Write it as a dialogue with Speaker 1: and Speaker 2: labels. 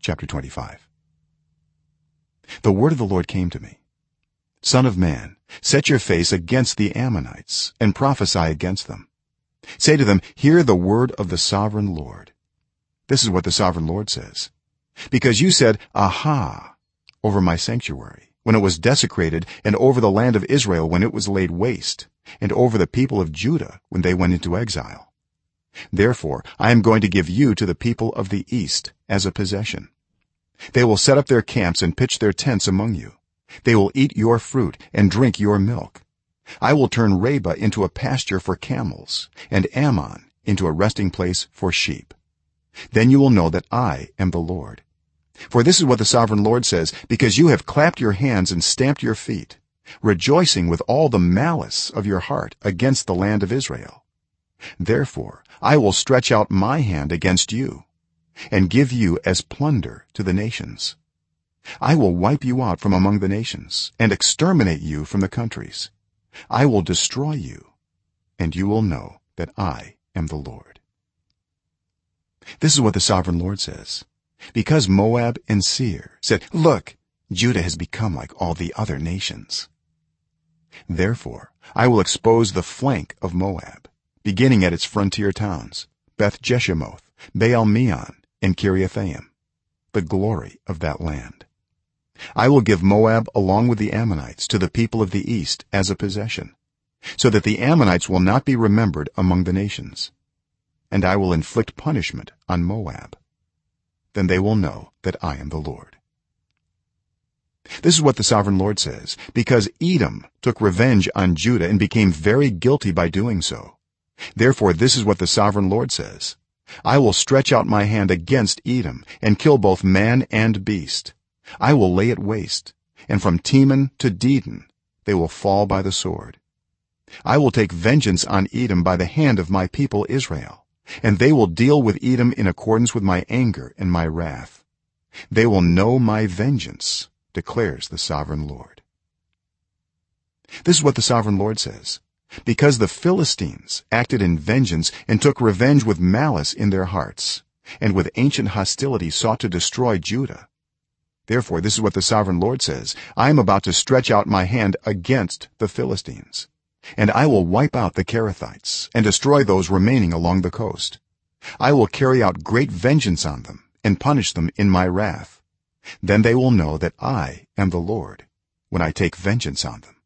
Speaker 1: chapter 25 the word of the lord came to me. Son of man set your face against the ammonites and prophesy against them. Say to them hear the word of the sovereign lord. This is what the sovereign lord says. Because you said aha over my sanctuary when it was desecrated and over the land of israel when it was laid waste and over the people of judah when they went into exile therefore i am going to give you to the people of the east as a possession. They will set up their camps and pitch their tents among you. They will eat your fruit and drink your milk. I will turn rabbah into a pasture for camels and ammon into a resting place for sheep. Then you will know that i am the lord. For this is what the sovereign lord says because you have clapped your hands and stamped your feet rejoicing with all the malice of your heart against the land of israel therefore i will stretch out my hand against you and give you as plunder to the nations. I will wipe you out from among the nations and exterminate you from the countries. I will destroy you and you will know that i am the lord. This is what the sovereign lord says. Because moab and seir said look judah has become like all the other nations. Therefore i will expose the flank of moab beginning at its frontier towns beth jeshimoth baal meon and kiriathaim the glory of that land. I will give moab along with the ammonites to the people of the east as a possession so that the ammonites will not be remembered among the nations. And i will inflict punishment on moab. Then they will know that i am the lord. This is what the sovereign lord says because edom took revenge on judah and became very guilty by doing so therefore this is what the sovereign lord says. I will stretch out my hand against edom and kill both man and beast. I will lay it waste and from teman to dedan they will fall by the sword. I will take vengeance on edom by the hand of my people israel and they will deal with edom in accordance with my anger and my wrath. They will know my vengeance declares the sovereign lord. This is what the sovereign lord says because the philistines acted in vengeance and took revenge with malice in their hearts and with ancient hostility sought to destroy judah. Therefore this is what the sovereign lord says i am about to stretch out my hand against the philistines and i will wipe out the kerethites and destroy those remaining along the coast. I will carry out great vengeance on them and punish them in my wrath. Then they will know that i am the lord when i take vengeance on them